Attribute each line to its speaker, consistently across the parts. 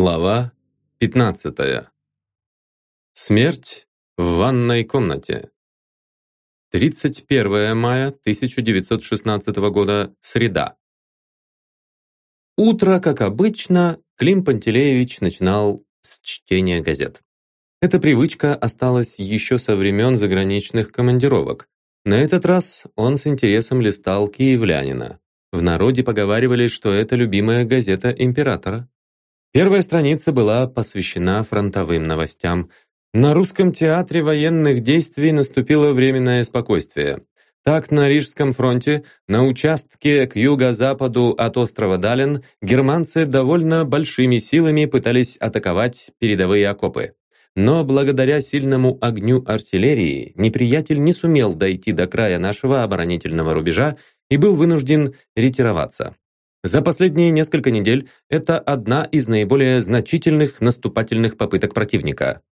Speaker 1: Глава 15. Смерть в ванной комнате. 31 мая 1916 года, среда. Утро, как обычно, Клим Пантелеевич начинал с чтения газет. Эта привычка осталась еще со времен заграничных командировок. На этот раз он с интересом листал «Киевлянина». В народе поговаривали, что это любимая газета императора. Первая страница была посвящена фронтовым новостям. На русском театре военных действий наступило временное спокойствие. Так, на Рижском фронте, на участке к юго-западу от острова Дален, германцы довольно большими силами пытались атаковать передовые окопы. Но благодаря сильному огню артиллерии неприятель не сумел дойти до края нашего оборонительного рубежа и был вынужден ретироваться. За последние несколько недель это одна из наиболее значительных наступательных попыток противника.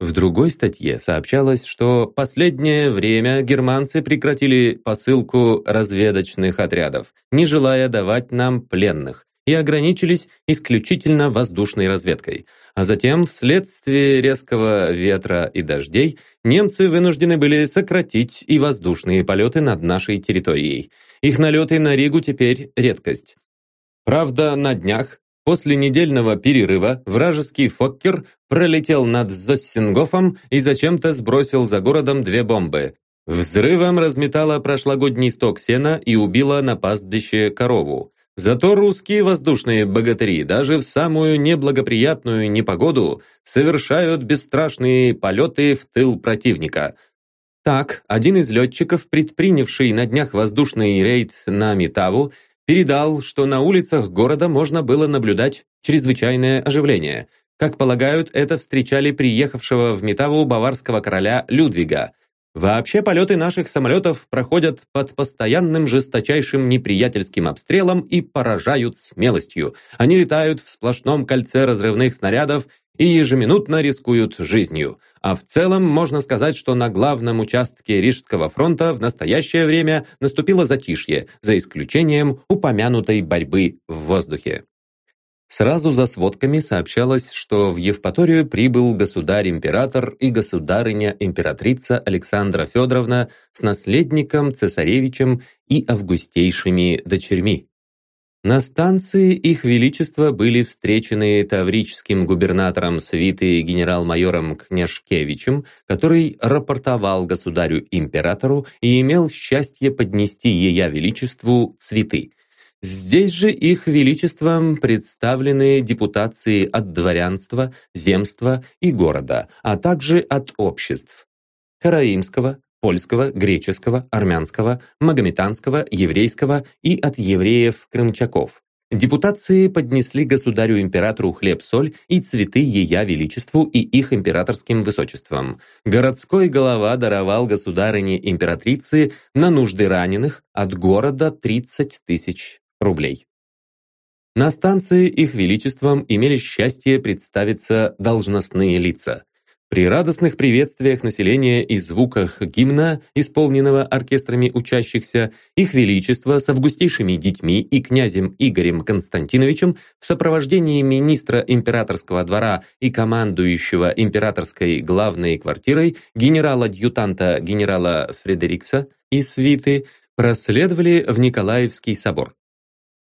Speaker 1: В другой статье сообщалось, что последнее время германцы прекратили посылку разведочных отрядов, не желая давать нам пленных, и ограничились исключительно воздушной разведкой. А затем, вследствие резкого ветра и дождей, немцы вынуждены были сократить и воздушные полеты над нашей территорией. Их налеты на Ригу теперь редкость. Правда, на днях, после недельного перерыва, вражеский Фоккер пролетел над Зоссингофом и зачем-то сбросил за городом две бомбы. Взрывом разметала прошлогодний сток сена и убила на пастбище корову. Зато русские воздушные богатыри даже в самую неблагоприятную непогоду совершают бесстрашные полеты в тыл противника. Так, один из летчиков, предпринявший на днях воздушный рейд на Митаву, передал, что на улицах города можно было наблюдать чрезвычайное оживление. Как полагают, это встречали приехавшего в Метаву баварского короля Людвига. Вообще полеты наших самолетов проходят под постоянным жесточайшим неприятельским обстрелом и поражают смелостью. Они летают в сплошном кольце разрывных снарядов и ежеминутно рискуют жизнью. А в целом можно сказать, что на главном участке Рижского фронта в настоящее время наступило затишье, за исключением упомянутой борьбы в воздухе. Сразу за сводками сообщалось, что в Евпаторию прибыл государь-император и государыня-императрица Александра Федоровна с наследником, цесаревичем и августейшими дочерьми. На станции их величество были встречены таврическим губернатором свиты генерал-майором Княжкевичем, который рапортовал государю-императору и имел счастье поднести ея величеству цветы. Здесь же их величеством представлены депутации от дворянства, земства и города, а также от обществ Караимского, польского, греческого, армянского, магометанского, еврейского и от евреев-крымчаков. Депутации поднесли государю-императору хлеб-соль и цветы ея величеству и их императорским высочествам. Городской голова даровал государыне-императрице на нужды раненых от города 30 тысяч рублей. На станции их величеством имели счастье представиться должностные лица. При радостных приветствиях населения и звуках гимна, исполненного оркестрами учащихся, их величество с августейшими детьми и князем Игорем Константиновичем в сопровождении министра императорского двора и командующего императорской главной квартирой генерала-адъютанта генерала Фредерикса и свиты проследовали в Николаевский собор.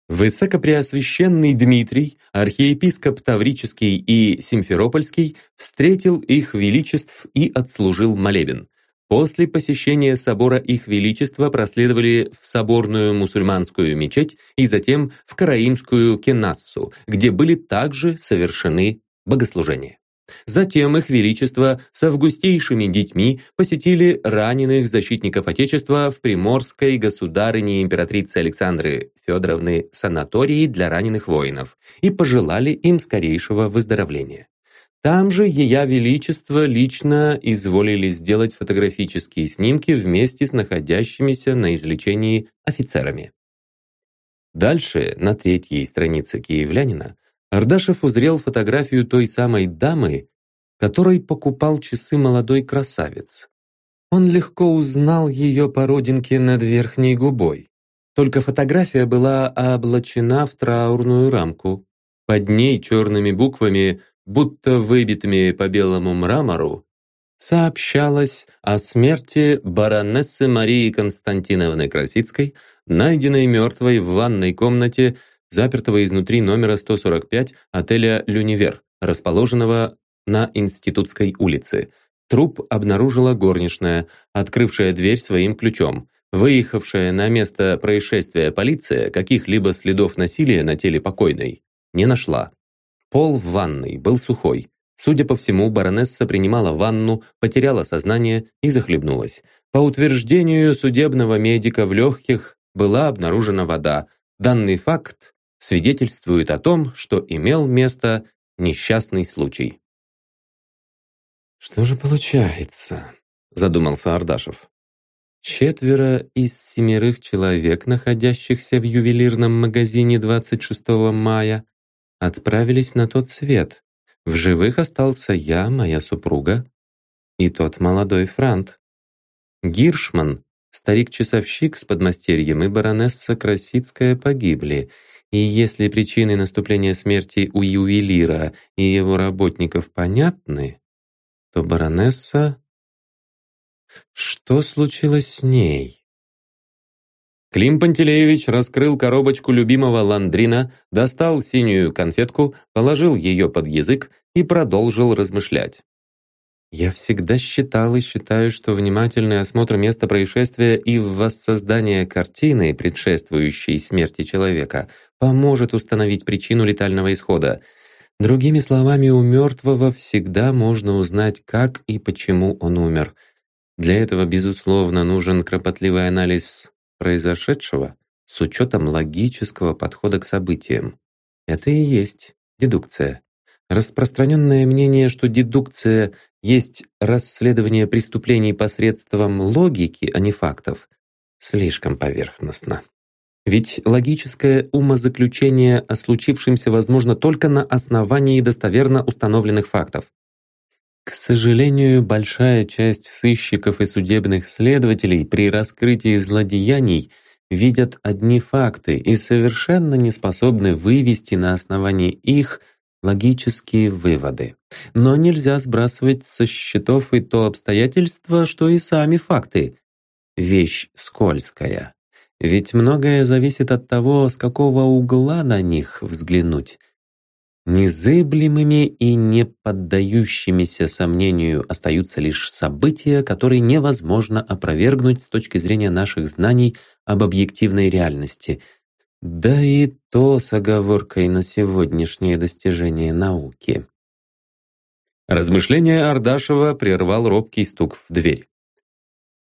Speaker 1: Высокопреосвященный Дмитрий, архиепископ Таврический и Симферопольский, встретил их величеств и отслужил молебен. После посещения собора их величества проследовали в соборную мусульманскую мечеть и затем в караимскую Кенассу, где были также совершены богослужения. Затем их величество с августейшими детьми посетили раненых защитников Отечества в Приморской государыне императрицы Александры Федоровны санатории для раненых воинов и пожелали им скорейшего выздоровления. Там же Ея Величество лично изволили сделать фотографические снимки вместе с находящимися на излечении офицерами. Дальше, на третьей странице киевлянина, Ардашев узрел фотографию той самой дамы, которой покупал часы молодой красавец. Он легко узнал ее по родинке над верхней губой. Только фотография была облачена в траурную рамку. Под ней черными буквами, будто выбитыми по белому мрамору, сообщалось о смерти баронессы Марии Константиновны Красицкой, найденной мертвой в ванной комнате запертого изнутри номера 145 отеля «Люнивер», расположенного на Институтской улице. Труп обнаружила горничная, открывшая дверь своим ключом. Выехавшая на место происшествия полиция каких-либо следов насилия на теле покойной не нашла. Пол в ванной был сухой. Судя по всему, баронесса принимала ванну, потеряла сознание и захлебнулась. По утверждению судебного медика в легких была обнаружена вода. Данный факт свидетельствует о том, что имел место несчастный случай.
Speaker 2: «Что же получается?» – задумался Ардашев.
Speaker 1: Четверо из семерых человек, находящихся в ювелирном магазине 26 мая, отправились на тот свет. В живых остался я, моя супруга и тот молодой франт. Гиршман, старик-часовщик с подмастерьем и баронесса Красицкая погибли, и если причины наступления смерти у ювелира и его работников понятны, то баронесса... Что случилось с ней? Клим Пантелеевич раскрыл коробочку любимого ландрина, достал синюю конфетку, положил ее под язык и продолжил размышлять. Я всегда считал и считаю, что внимательный осмотр места происшествия и воссоздание картины, предшествующей смерти человека, поможет установить причину летального исхода. Другими словами, у мертвого всегда можно узнать, как и почему он умер. Для этого, безусловно, нужен кропотливый анализ произошедшего с учетом логического подхода к событиям. Это и есть дедукция. Распространенное мнение, что дедукция есть расследование преступлений посредством логики, а не фактов, слишком поверхностно. Ведь логическое умозаключение о случившемся возможно только на основании достоверно установленных фактов. К сожалению, большая часть сыщиков и судебных следователей при раскрытии злодеяний видят одни факты и совершенно не способны вывести на основании их логические выводы. Но нельзя сбрасывать со счетов и то обстоятельство, что и сами факты — вещь скользкая. Ведь многое зависит от того, с какого угла на них взглянуть. Незыблемыми и не поддающимися сомнению остаются лишь события, которые невозможно опровергнуть с точки зрения наших знаний об объективной реальности. Да и то с оговоркой на сегодняшнее достижение науки. Размышление Ардашева прервал робкий стук в дверь.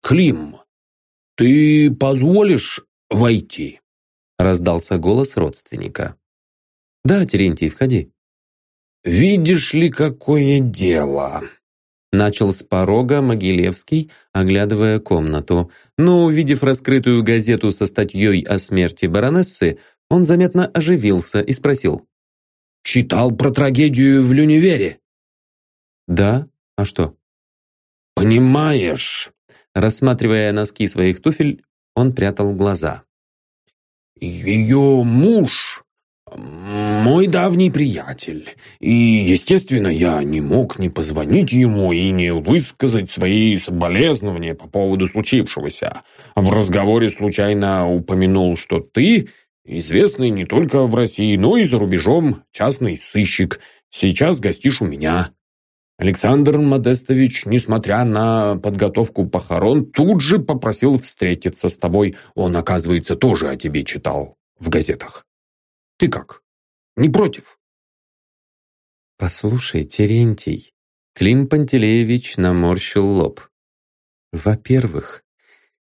Speaker 2: «Клим, ты позволишь войти?»
Speaker 1: раздался голос родственника. «Да, Терентий, входи».
Speaker 2: «Видишь ли, какое дело?»
Speaker 1: Начал с порога Могилевский, оглядывая комнату. Но, увидев раскрытую газету со статьей о смерти баронессы, он заметно оживился и спросил.
Speaker 2: «Читал про трагедию в Люнивере?»
Speaker 1: «Да? А что?»
Speaker 2: «Понимаешь...»
Speaker 1: Рассматривая носки своих туфель, он прятал глаза.
Speaker 2: «Ее муж мой давний приятель, и, естественно, я не мог не позвонить ему и не высказать свои соболезнования по поводу случившегося. В разговоре случайно упомянул, что ты известный не только в России, но и за рубежом частный сыщик. Сейчас гостишь у меня. Александр Модестович, несмотря на подготовку похорон, тут же попросил встретиться с тобой. Он, оказывается, тоже о тебе читал в газетах. Ты как? Не против?»
Speaker 1: «Послушай, Терентий», Клим Пантелеевич наморщил лоб. «Во-первых,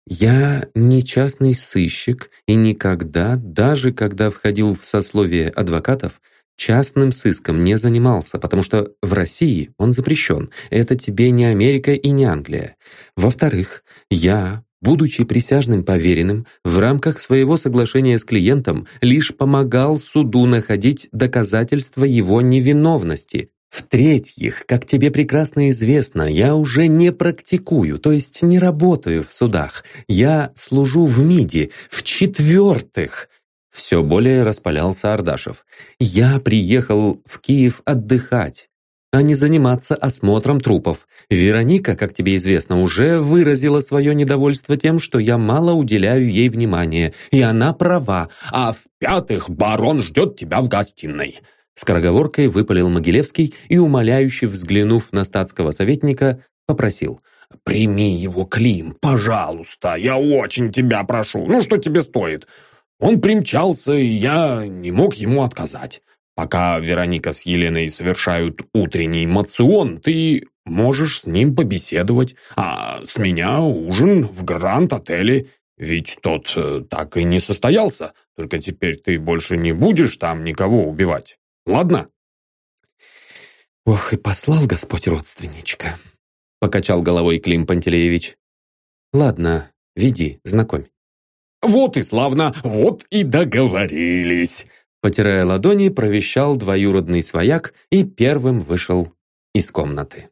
Speaker 1: я не частный сыщик и никогда, даже когда входил в сословие адвокатов, частным сыском не занимался, потому что в России он запрещен. Это тебе не Америка и не Англия. Во-вторых, я будучи присяжным поверенным, в рамках своего соглашения с клиентом лишь помогал суду находить доказательства его невиновности. В-третьих, как тебе прекрасно известно, я уже не практикую, то есть не работаю в судах. Я служу в МИДе. В-четвертых, Все более распалялся Ардашев. «Я приехал в Киев отдыхать, а не заниматься осмотром трупов. Вероника, как тебе известно, уже выразила свое недовольство тем, что я мало уделяю ей внимания, и она права. А в-пятых, барон ждет тебя в гостиной». Скороговоркой выпалил Могилевский и, умоляюще взглянув на статского советника, попросил «Прими его, Клим, пожалуйста, я очень тебя прошу. Ну, что тебе стоит? Он примчался, и я не мог ему отказать. Пока Вероника с Еленой совершают утренний мацион, ты можешь с ним побеседовать, а с меня ужин в Гранд-отеле, ведь тот э, так и не состоялся, только теперь ты больше не будешь там никого убивать. Ладно?»
Speaker 3: «Ох, и послал Господь родственничка», — покачал головой Клим Пантелеевич. «Ладно, веди, знакомь».
Speaker 2: «Вот и славно, вот и договорились!»
Speaker 1: Потирая ладони, провещал двоюродный свояк и первым вышел из комнаты.